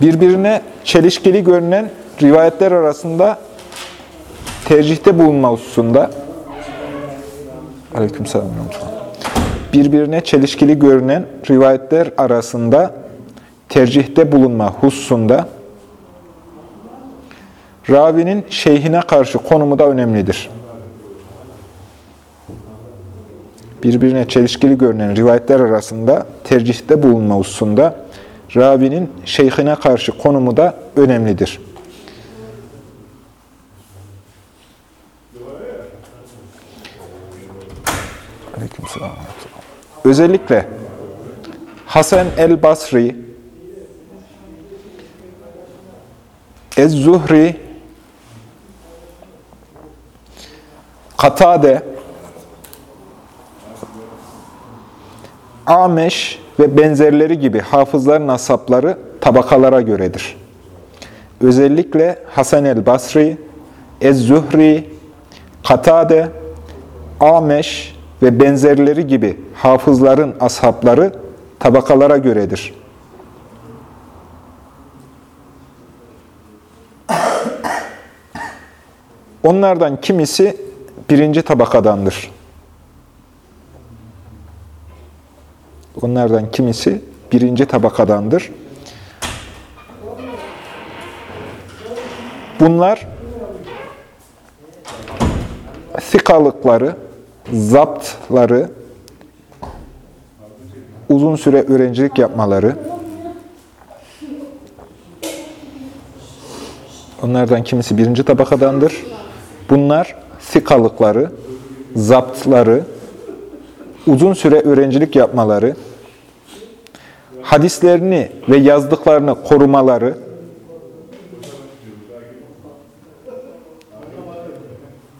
birbirine çelişkili görünen rivayetler arasında tercihte bulunma hususunda. Birbirine çelişkili görünen rivayetler arasında tercihte bulunma hususunda ravinin şeyhine karşı konumu da önemlidir. Birbirine çelişkili görünen rivayetler arasında tercihte bulunma hususunda ravinin şeyhine karşı konumu da önemlidir. Özellikle Hasan el-Basri, Ez-Zuhri, Katade, Ameş ve benzerleri gibi hafızların asapları tabakalara göredir. Özellikle Hasan el-Basri, Ez-Zuhri, Katade, Ameş ve benzerleri gibi hafızların ashabları tabakalara göredir. Onlardan kimisi birinci tabakadandır. Onlardan kimisi birinci tabakadandır. Bunlar sikalıkları, zaptları, uzun süre öğrencilik yapmaları, onlardan kimisi birinci tabakadandır. Bunlar sikalıkları, zaptları, uzun süre öğrencilik yapmaları, hadislerini ve yazdıklarını korumaları,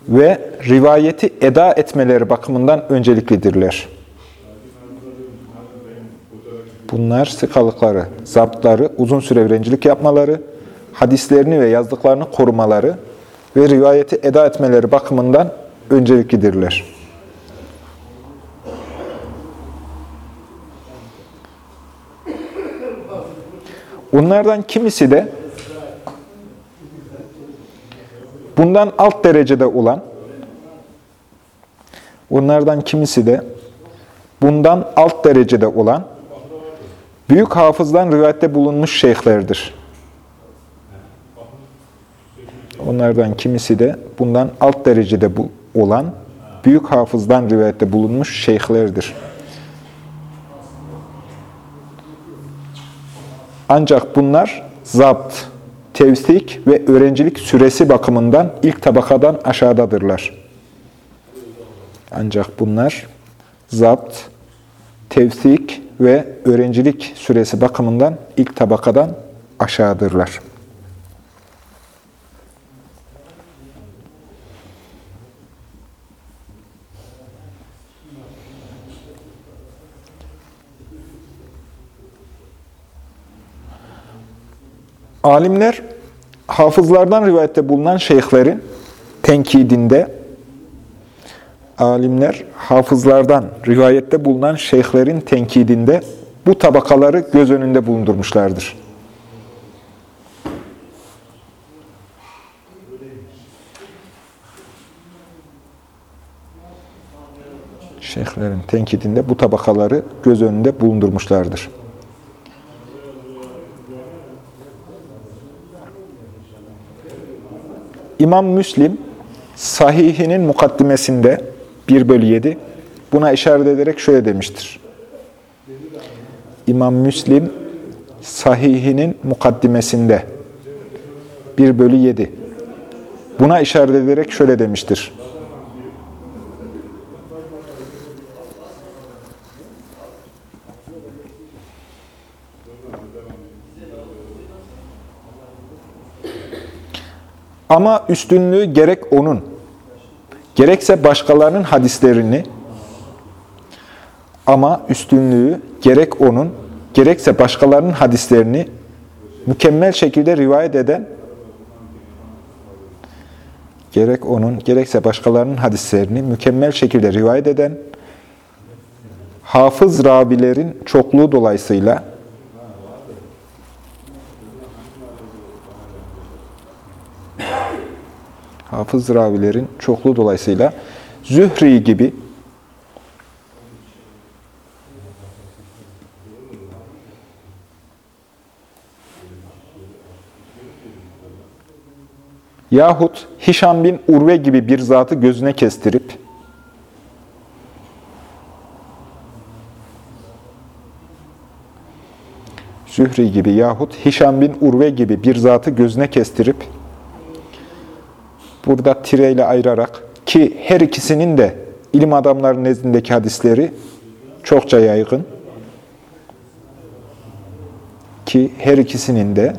ve rivayeti eda etmeleri bakımından önceliklidirler. Bunlar sıkalıkları, zaptları, uzun süre öğrencilik yapmaları, hadislerini ve yazdıklarını korumaları ve rivayeti eda etmeleri bakımından önceliklidirler. Onlardan kimisi de bundan alt derecede olan, onlardan kimisi de bundan alt derecede olan büyük hafızdan rivayette bulunmuş şeyhlerdir. Onlardan kimisi de bundan alt derecede olan büyük hafızdan rivayette bulunmuş şeyhlerdir. Ancak bunlar zapt, tevsik ve öğrencilik süresi bakımından ilk tabakadan aşağıdadırlar. Ancak bunlar zapt, tevsik ve öğrencilik süresi bakımından ilk tabakadan aşağıdırlar. Alimler, hafızlardan rivayette bulunan şeyhlerin tenkidinde, alimler, hafızlardan rivayette bulunan şeyhlerin tenkidinde bu tabakaları göz önünde bulundurmuşlardır. Şeyhlerin tenkidinde bu tabakaları göz önünde bulundurmuşlardır. İmam Müslim sahihinin mukaddimesinde 1 bölü 7 buna işaret ederek şöyle demiştir. İmam Müslim sahihinin mukaddimesinde 1 bölü 7 buna işaret ederek şöyle demiştir. Ama üstünlüğü gerek onun, gerekse başkalarının hadislerini ama üstünlüğü gerek onun, gerekse başkalarının hadislerini mükemmel şekilde rivayet eden, gerek onun, gerekse başkalarının hadislerini mükemmel şekilde rivayet eden, hafız rabilerin çokluğu dolayısıyla hafız ravilerin çokluğu dolayısıyla Zühri gibi yahut Hişam bin Urve gibi bir zatı gözüne kestirip Zühri gibi yahut Hişam bin Urve gibi bir zatı gözüne kestirip burada tireyle ayırarak ki her ikisinin de ilim adamları nezdindeki hadisleri çokça yaygın ki her ikisinin de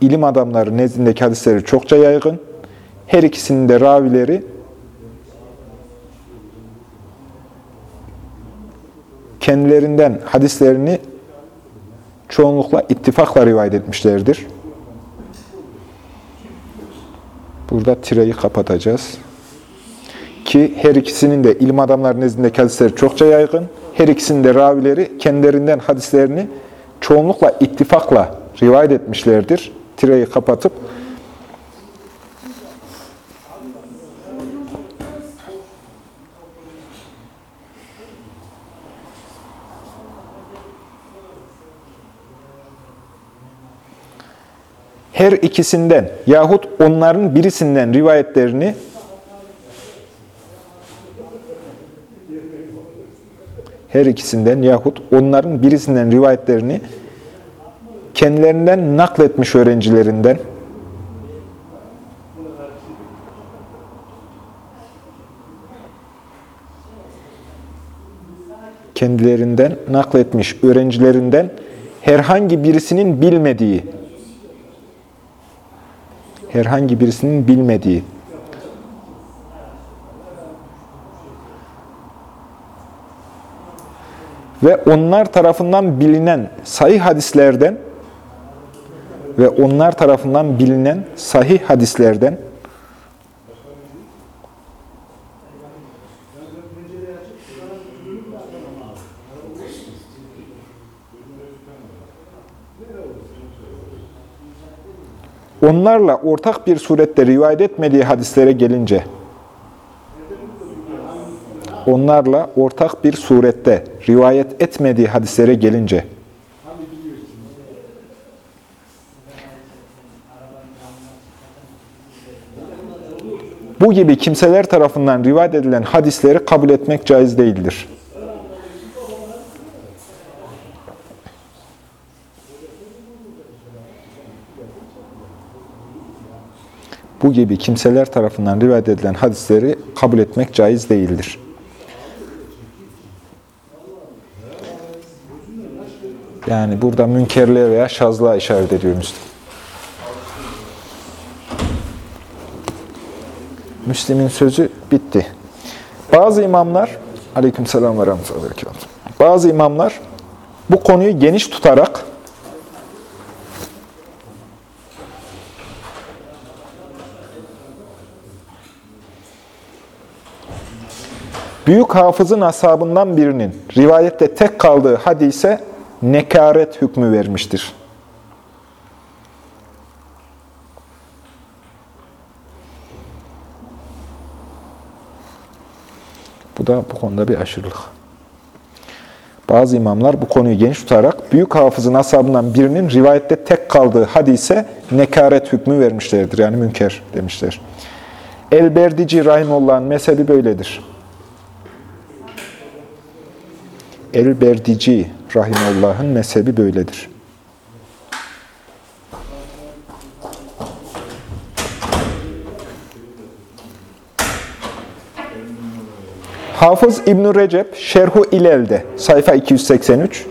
ilim adamları nezdindeki hadisleri çokça yaygın. Her ikisinin de ravileri kendilerinden hadislerini çoğunlukla ittifakla rivayet etmişlerdir. Burada tireyi kapatacağız. Ki her ikisinin de ilim adamları nezdindeki hadisleri çokça yaygın. Her ikisinin de ravileri kendilerinden hadislerini çoğunlukla ittifakla rivayet etmişlerdir. Tireyi kapatıp her ikisinden yahut onların birisinden rivayetlerini her ikisinden yahut onların birisinden rivayetlerini kendilerinden nakletmiş öğrencilerinden kendilerinden nakletmiş öğrencilerinden herhangi birisinin bilmediği herhangi birisinin bilmediği. Ve onlar tarafından bilinen sahih hadislerden ve onlar tarafından bilinen sahih hadislerden onlarla ortak bir surette rivayet etmediği hadislere gelince, onlarla ortak bir surette rivayet etmediği hadislere gelince, bu gibi kimseler tarafından rivayet edilen hadisleri kabul etmek caiz değildir. Bu gibi kimseler tarafından rivayet edilen hadisleri kabul etmek caiz değildir. Yani burada münkerliğe veya şazlığa işaret ediyor Müslim. Müslim'in sözü bitti. Bazı imamlar, aleyküm selam ve rahmetullahi Bazı imamlar bu konuyu geniş tutarak Büyük hafızın ashabından birinin rivayette tek kaldığı hadise nekaret hükmü vermiştir. Bu da bu konuda bir aşırılık. Bazı imamlar bu konuyu geniş tutarak büyük hafızın ashabından birinin rivayette tek kaldığı hadise nekaret hükmü vermişlerdir. Yani münker demişler. El-Berdici Rahimullah'ın mezhebi böyledir. El-Berdici Rahimullah'ın mezhebi böyledir. Hafız İbn Recep Şerhu İlel'de sayfa 283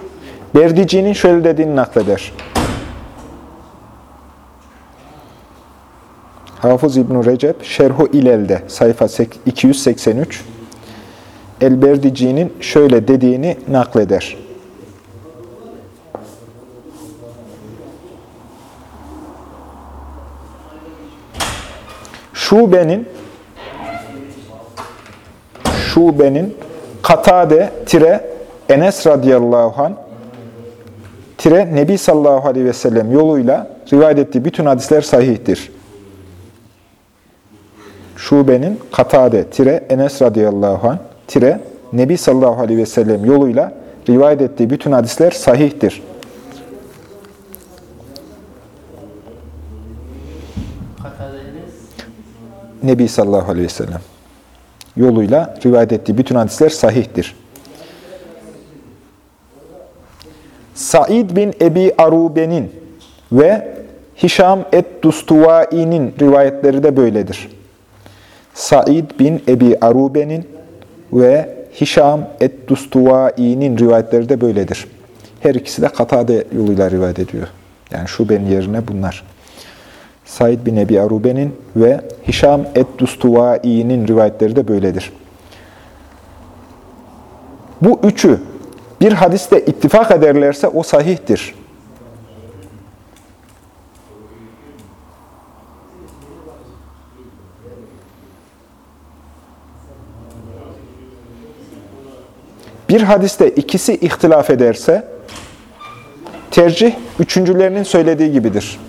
Berdici'nin şöyle dediğini nakleder. Hafız İbn Recep Şerhu İlel'de sayfa 283 Elberdici'nin şöyle dediğini nakleder. Şube'nin Şube'nin Katade tire Enes radıyallahu an tire Nebi sallallahu aleyhi ve sellem yoluyla rivayet ettiği bütün hadisler sahihtir. Şube'nin Katade tire Enes radıyallahu an tire Nebi sallallahu aleyhi ve sellem yoluyla rivayet ettiği bütün hadisler sahihtir. Nebi sallallahu aleyhi ve sellem yoluyla rivayet ettiği bütün hadisler sahihtir. Said bin Ebi Arube'nin ve Hişam et-Dustuvai'nin rivayetleri de böyledir. Said bin Ebi Arube'nin ve Hişam et-Dustuvai'nin rivayetleri de böyledir. Her ikisi de Katade yoluyla rivayet ediyor. Yani şubenin yerine bunlar. Said bin Ebi Arube'nin ve Hişam et-Dustuvai'nin rivayetleri de böyledir. Bu üçü bir hadiste ittifak ederlerse o sahihtir. Bir hadiste ikisi ihtilaf ederse tercih üçüncülerinin söylediği gibidir.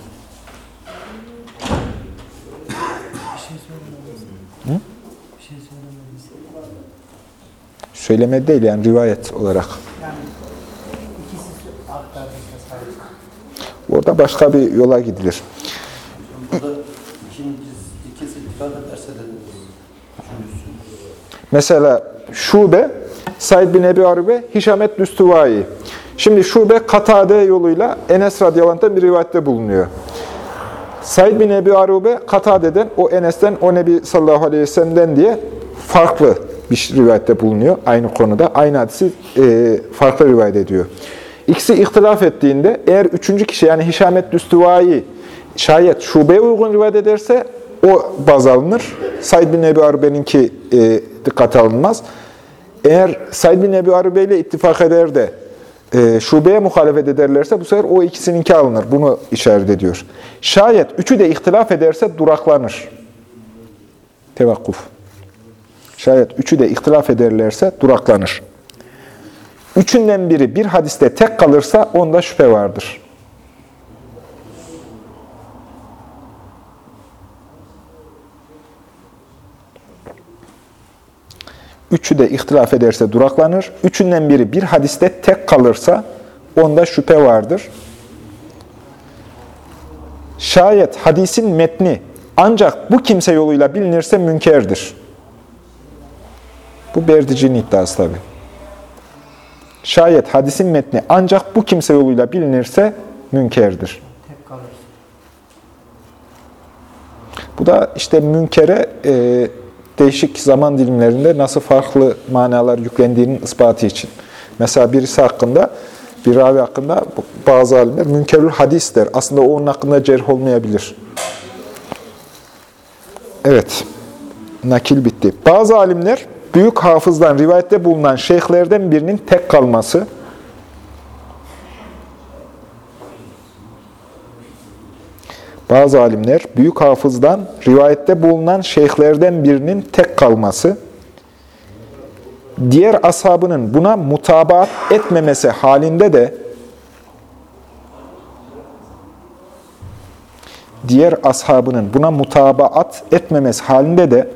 Söyleme değil yani rivayet olarak. Orada başka bir yola gidilir. Mesela Şube, Said bin Ebi Arube, Hişamet Düstuvai. Şimdi Şube Katade yoluyla Enes radıyallahu bir rivayette bulunuyor. Said bin Ebi Arube Katade'den, o Enes'ten, o Nebi sallallahu aleyhi ve sellem'den diye farklı bir rivayette bulunuyor. Aynı konuda. Aynı hadisi e, farklı rivayet ediyor. İkisi ihtilaf ettiğinde eğer üçüncü kişi yani Hişamet Düstuvai şayet şubeye uygun rivayet ederse o baz alınır. Said bin Ebi Arube'ninki e, dikkate alınmaz. Eğer Said bin Ebi Arube ile ittifak eder de e, şubeye muhalefet ederlerse bu sefer o ikisininki alınır. Bunu işaret ediyor. Şayet üçü de ihtilaf ederse duraklanır. Tevakkuf. Şayet üçü de ihtilaf ederlerse duraklanır. Üçünden biri bir hadiste tek kalırsa onda şüphe vardır. Üçü de ihtilaf ederse duraklanır. Üçünden biri bir hadiste tek kalırsa onda şüphe vardır. Şayet hadisin metni ancak bu kimse yoluyla bilinirse münkerdir. Bu Berdici'nin iddiası tabi. Şayet hadisin metni ancak bu kimse yoluyla bilinirse münkerdir. Bu da işte münkere e, değişik zaman dilimlerinde nasıl farklı manalar yüklendiğinin ispatı için. Mesela birisi hakkında, bir ravi hakkında bazı alimler münkerül hadis der. Aslında o onun hakkında cerh olmayabilir. Evet, nakil bitti. Bazı alimler büyük hafızdan rivayette bulunan şeyhlerden birinin tek kalması, bazı alimler büyük hafızdan rivayette bulunan şeyhlerden birinin tek kalması, diğer ashabının buna mutabaat etmemesi halinde de diğer ashabının buna mutabaat etmemesi halinde de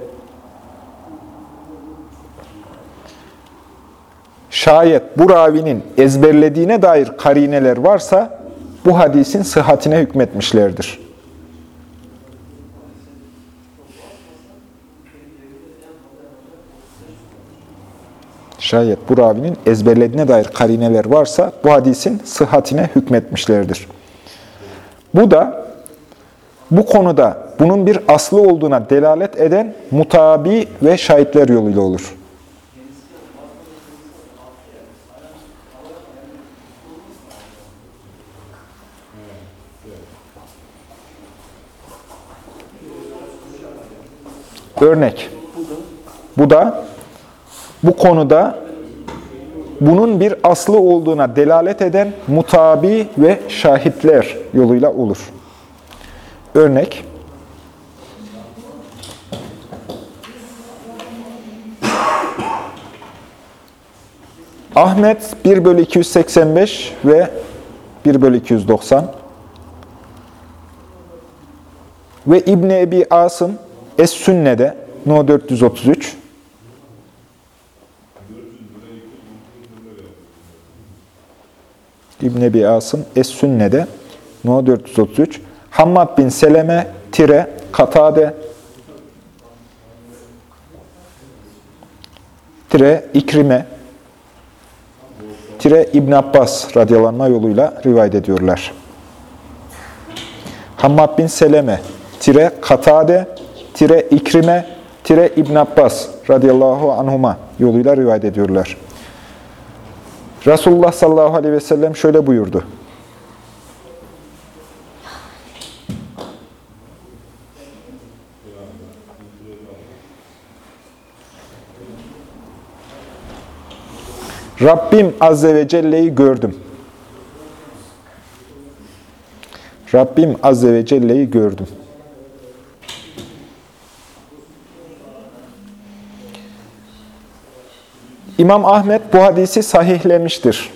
şayet bu ravinin ezberlediğine dair karineler varsa bu hadisin sıhhatine hükmetmişlerdir. Şayet bu ravinin ezberlediğine dair karineler varsa bu hadisin sıhhatine hükmetmişlerdir. Bu da bu konuda bunun bir aslı olduğuna delalet eden mutabi ve şahitler yoluyla olur. Örnek. Bu da bu konuda bunun bir aslı olduğuna delalet eden mutabi ve şahitler yoluyla olur. Örnek. Ahmet 1 bölü 285 ve 1 bölü 290 ve İbni Ebi Asım Es-Sünne'de No 433 İbn Ebi Asım Es-Sünne'de No 433 Hammad bin Seleme tire Katade tire İkrime tire İbn Abbas radyalanma yoluyla rivayet ediyorlar. Hammad bin Seleme tire Katade tire İkrime tire İbn Abbas radıyallahu anhuma yoluyla rivayet ediyorlar. Resulullah sallallahu aleyhi ve sellem şöyle buyurdu. Rabbim Azze ve Celle'yi gördüm. Rabbim Azze ve Celle'yi gördüm. İmam Ahmet bu hadisi sahihlemiştir.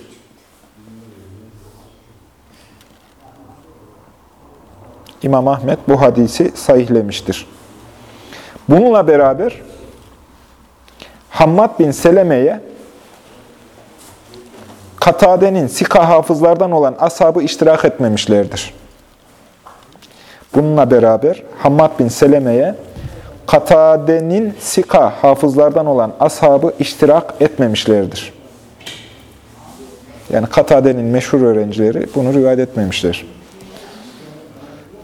İmam Ahmet bu hadisi sahihlemiştir. Bununla beraber Hammad bin Seleme'ye Katade'nin sika hafızlardan olan ashabı iştirak etmemişlerdir. Bununla beraber Hammad bin Seleme'ye Katade'nin sika hafızlardan olan ashabı iştirak etmemişlerdir. Yani Katade'nin meşhur öğrencileri bunu rivayet etmemişler.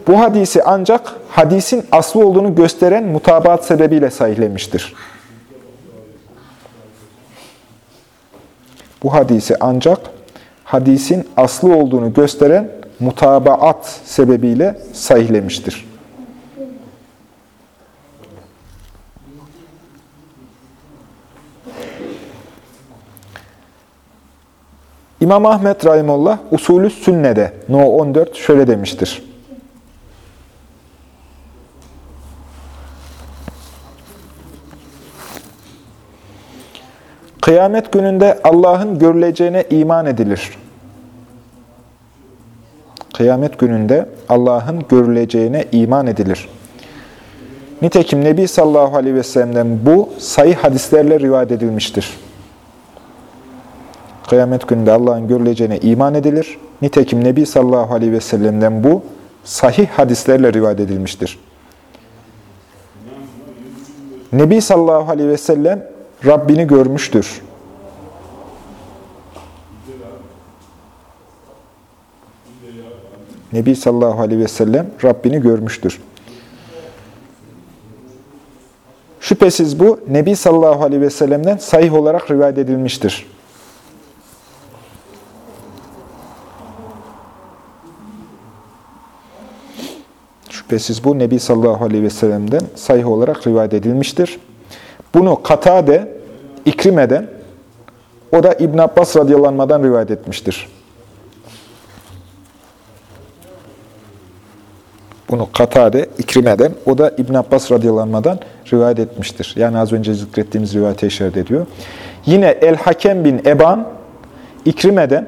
Bu hadisi ancak hadisin aslı olduğunu gösteren mutabaat sebebiyle sahihlemiştir. Bu hadisi ancak hadisin aslı olduğunu gösteren mutabaat sebebiyle sahihlemiştir. İmam Ahmet Rahimullah usulü sünnede No 14 şöyle demiştir. Kıyamet gününde Allah'ın görüleceğine iman edilir. Kıyamet gününde Allah'ın görüleceğine iman edilir. Nitekim Nebi sallallahu aleyhi ve sellem'den bu sayı hadislerle rivayet edilmiştir. Kıyamet gününde Allah'ın görüleceğine iman edilir. Nitekim Nebi sallallahu aleyhi ve sellem'den bu sahih hadislerle rivayet edilmiştir. Nebi sallallahu aleyhi ve sellem Rabbini görmüştür. Nebi sallallahu aleyhi ve sellem Rabbini görmüştür. Şüphesiz bu Nebi sallallahu aleyhi ve sellem'den sahih olarak rivayet edilmiştir. Şüphesiz bu Nebi sallallahu aleyhi ve sellem'den sahih olarak rivayet edilmiştir. Bunu Katade, İkrime'den, o da İbn Abbas radıyallanmadan rivayet etmiştir. Bunu Katade, İkrime'den, o da İbn Abbas radıyallanmadan rivayet etmiştir. Yani az önce zikrettiğimiz rivayete işaret ediyor. Yine El-Hakem bin Eban, İkrime'den,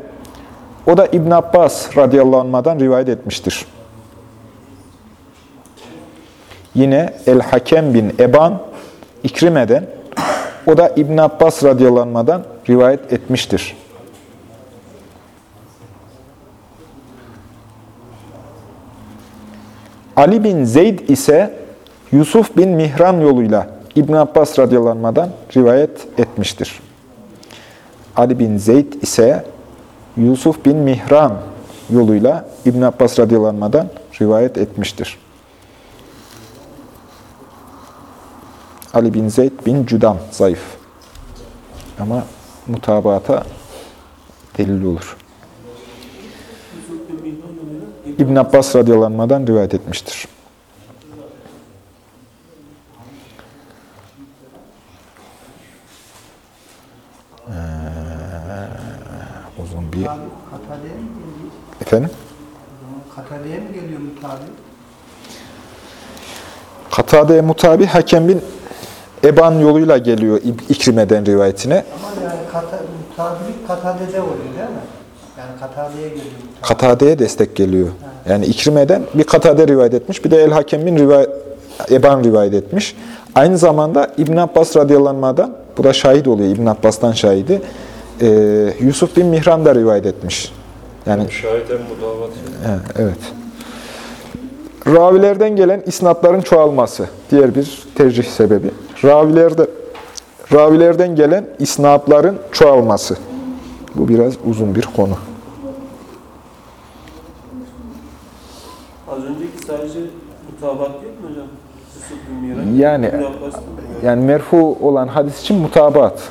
o da İbn Abbas radıyallanmadan rivayet etmiştir. Yine El-Hakem bin Eban, İkrime'den, o da İbn Abbas radıyallanmadan rivayet etmiştir. Ali bin Zeyd ise Yusuf bin Mihran yoluyla İbn Abbas radıyallanmadan rivayet etmiştir. Ali bin Zeyd ise Yusuf bin Mihran yoluyla İbn Abbas radıyallanmadan rivayet etmiştir. Ali bin Zeyd bin Cüdam zayıf. Ama mutabata delil olur. İbn Abbas radyalanmadan rivayet etmiştir. Ee, uzun bir... Efendim? Katade'ye mi geliyor mutabi? Katade'ye mutabi Hakem bin Eban yoluyla geliyor İkrime'den rivayetine. Ama yani kata, mutabilik Katalya'da oluyor değil mi? Yani Katalya'ya geliyor. Katade'ye destek geliyor. Yani İkrime'den bir Katade rivayet etmiş, bir de El Hakem bin rivayet, Eban rivayet etmiş. Aynı zamanda İbn Abbas radıyallahu anh'dan, bu da şahit oluyor, İbn Abbas'tan şahidi, ee, Yusuf bin Mihran da rivayet etmiş. Yani Şahiten mudavat. He, Evet. Ravilerden gelen isnatların çoğalması. Diğer bir tercih sebebi. Ravilerde, ravilerden gelen isnatların çoğalması. Bu biraz uzun bir konu. Az önceki sadece mutabat değil mi hocam? Yani-? Yani merfu olan hadis için mutabat.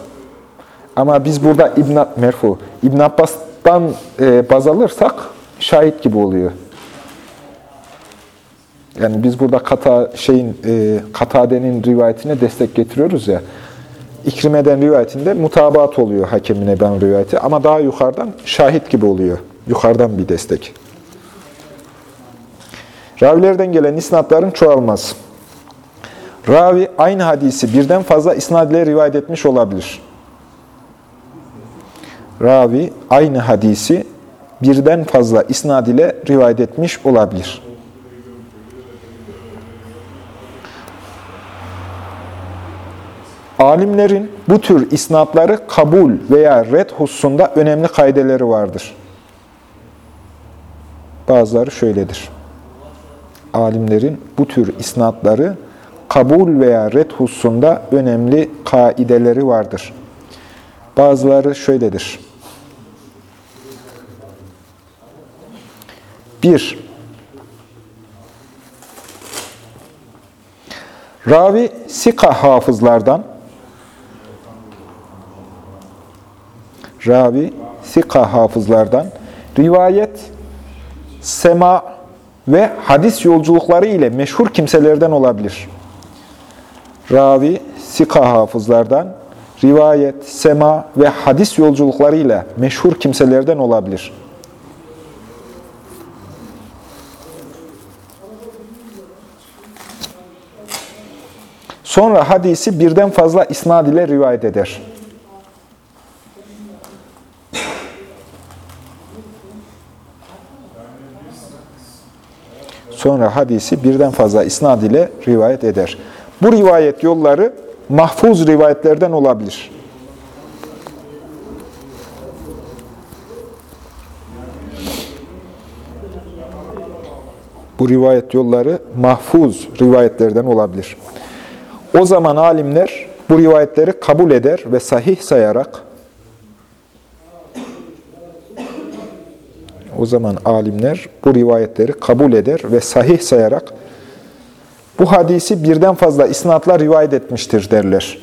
Ama biz burada İbn merfu İbn Abbas'tan e, baz alırsak şahit gibi oluyor. Yani biz burada kata şeyin e, Katade'nin rivayetine destek getiriyoruz ya. İkrime'den rivayetinde mutabat oluyor hakemin Eban rivayeti ama daha yukarıdan şahit gibi oluyor. Yukarıdan bir destek. Ravilerden gelen isnatların çoğalması. Ravi aynı hadisi birden fazla isnad ile rivayet etmiş olabilir. Ravi aynı hadisi birden fazla isnad ile rivayet etmiş olabilir. Alimlerin bu tür isnatları kabul veya red hususunda önemli kaideleri vardır. Bazıları şöyledir. Alimlerin bu tür isnatları kabul veya red hususunda önemli kaideleri vardır. Bazıları şöyledir. 1. Ravi sika hafızlardan Ravi sika hafızlardan rivayet, sema ve hadis yolculukları ile meşhur kimselerden olabilir. Ravi sika hafızlardan rivayet, sema ve hadis yolculukları ile meşhur kimselerden olabilir. Sonra hadisi birden fazla isnad ile rivayet eder. Sonra hadisi birden fazla isnad ile rivayet eder. Bu rivayet yolları mahfuz rivayetlerden olabilir. Bu rivayet yolları mahfuz rivayetlerden olabilir. O zaman alimler bu rivayetleri kabul eder ve sahih sayarak o zaman alimler bu rivayetleri kabul eder ve sahih sayarak bu hadisi birden fazla isnatla rivayet etmiştir derler.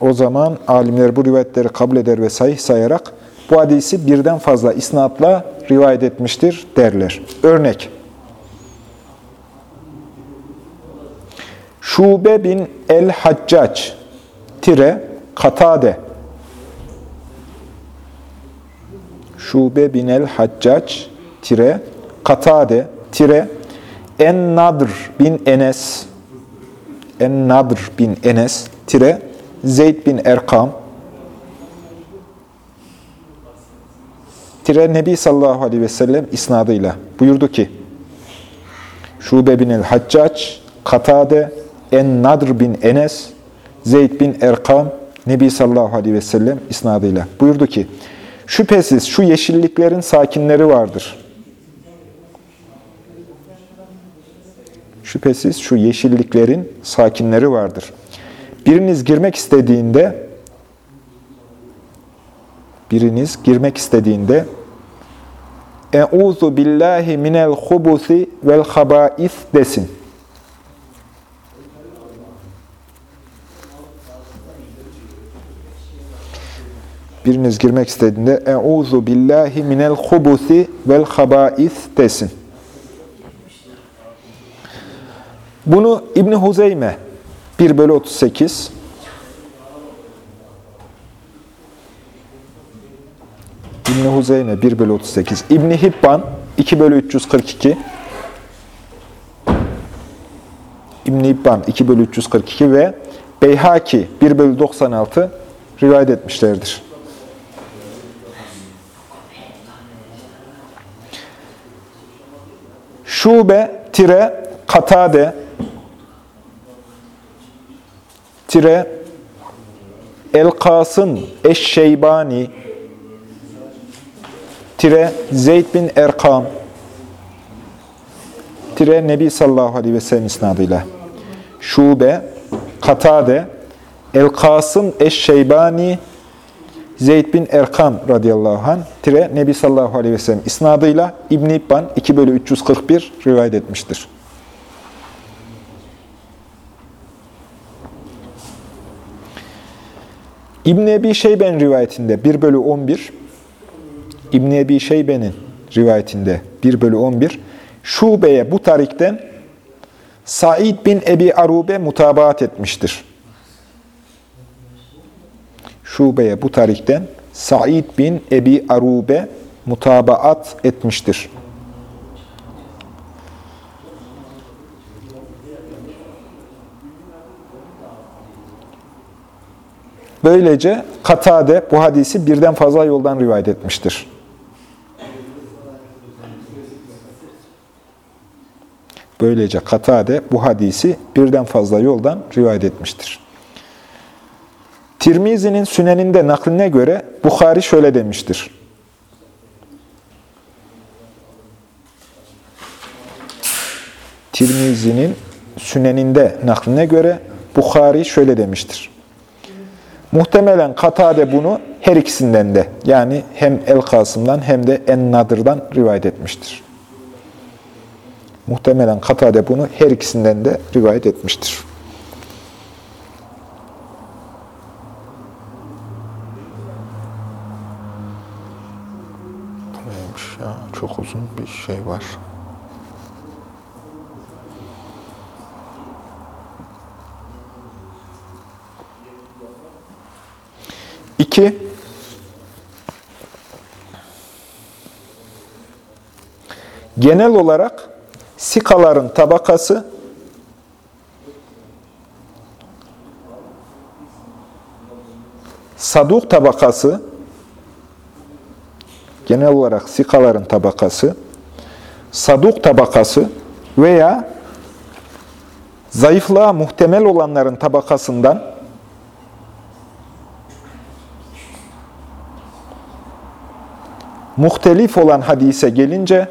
O zaman alimler bu rivayetleri kabul eder ve sahih sayarak bu hadisi birden fazla isnatla rivayet etmiştir derler. Örnek. Şube bin el-Haccac tire Katade. Şube bin el-Haccac tire Katade. Tire En-Nadr bin Enes. En-Nadr bin Enes. Tire Zeyd bin Erkam. Tire Nebi sallallahu aleyhi ve sellem isnadıyla buyurdu ki Şube bin el-Haccac Katade En-Nadr bin Enes Zeyd bin Erkam Nebi sallallahu aleyhi ve sellem isnadıyla buyurdu ki şüphesiz şu yeşilliklerin sakinleri vardır. Şüphesiz şu yeşilliklerin sakinleri vardır. Biriniz girmek istediğinde biriniz girmek istediğinde Euzu billahi minel hubusi vel habais desin. Biriniz girmek istediğinde Euzu billahi minel hubusi vel habais desin. Bunu İbn Huzeyme 1 bölü 38. İbn-i Huzeyne 1 bölü 38. İbn-i Hibban 2 bölü 342. İbn-i İbban 2 bölü 342 ve Beyhaki 1 bölü 96 rivayet etmişlerdir. Şube tire Katade. Tire El-Kasım Eşşeybani. Tire Zeyd bin Erkam. Tire Nebi sallallahu aleyhi ve sellem isnadıyla. Şube, Katade, El-Kasım Eşşeybani, Zeyd bin Erkam radıyallahu anh, tire Nebi sallallahu aleyhi ve sellem isnadıyla İbn-i İbban 2 bölü 341 rivayet etmiştir. İbn-i Ebi Şeyben rivayetinde 1 bölü 11, İbn-i Ebi Şeyben'in rivayetinde 1 bölü 11, Şube'ye bu tarikten Said bin Ebi Arube mutabaat etmiştir. Şube'ye bu tarikten Said bin Ebi Arube mutabaat etmiştir. Böylece Katade bu hadisi birden fazla yoldan rivayet etmiştir. Böylece Katade bu hadisi birden fazla yoldan rivayet etmiştir. Tirmizi'nin süneninde nakline göre Bukhari şöyle demiştir. Tirmizi'nin süneninde nakline göre Bukhari şöyle demiştir. Muhtemelen Katade bunu her ikisinden de yani hem El-Kasım'dan hem de En-Nadır'dan rivayet etmiştir. Muhtemelen Katade bunu her ikisinden de rivayet etmiştir. Neymiş ya? Çok uzun bir şey var. İki, genel olarak sikaların tabakası saduk tabakası genel olarak sikaların tabakası saduk tabakası veya zayıflığa muhtemel olanların tabakasından muhtelif olan hadise gelince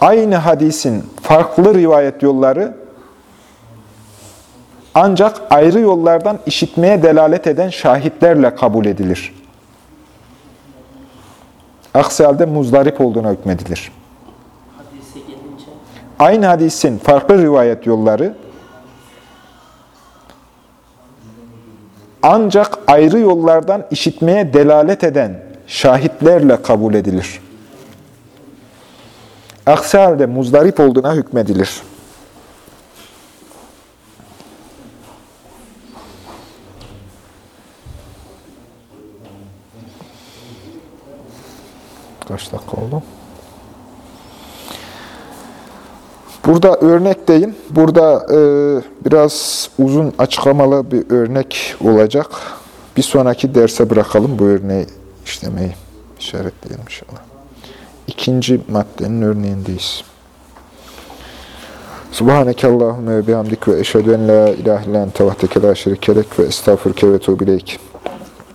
aynı hadisin farklı rivayet yolları ancak ayrı yollardan işitmeye delalet eden şahitlerle kabul edilir. Aksi halde muzdarip olduğuna hükmedilir. Aynı hadisin farklı rivayet yolları ancak ayrı yollardan işitmeye delalet eden şahitlerle kabul edilir. Aksi halde muzdarip olduğuna hükmedilir. Kaç dakika oldu? Burada örnekteyim. Burada e, biraz uzun açıklamalı bir örnek olacak. Bir sonraki derse bırakalım bu örneği işlemeyi. işaretleyelim inşallah. İkinci maddenin örneğindeyiz. Subhaneke Allahümme ve bihamdik ve eşhedü en la ilahe illan tevahdeke la şerikelek ve estağfurke ve tuğbileyk.